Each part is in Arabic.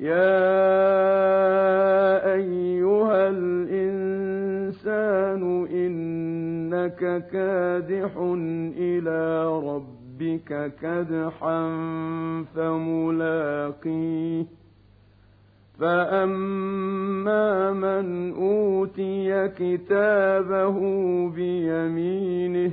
يا أيها الإنسان إنك كادح إلى ربك كدحا فملاقيه فأما من أوتي كتابه بيمينه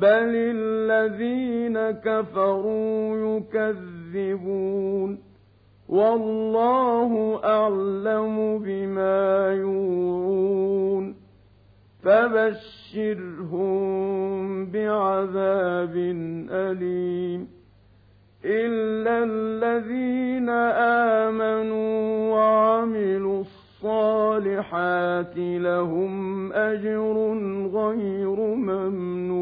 بل الذين كفروا يكذبون والله أعلم بما يوعون فبشرهم بعذاب أليم إلا الذين آمنوا وعملوا الصالحات لهم أجر غير ممنون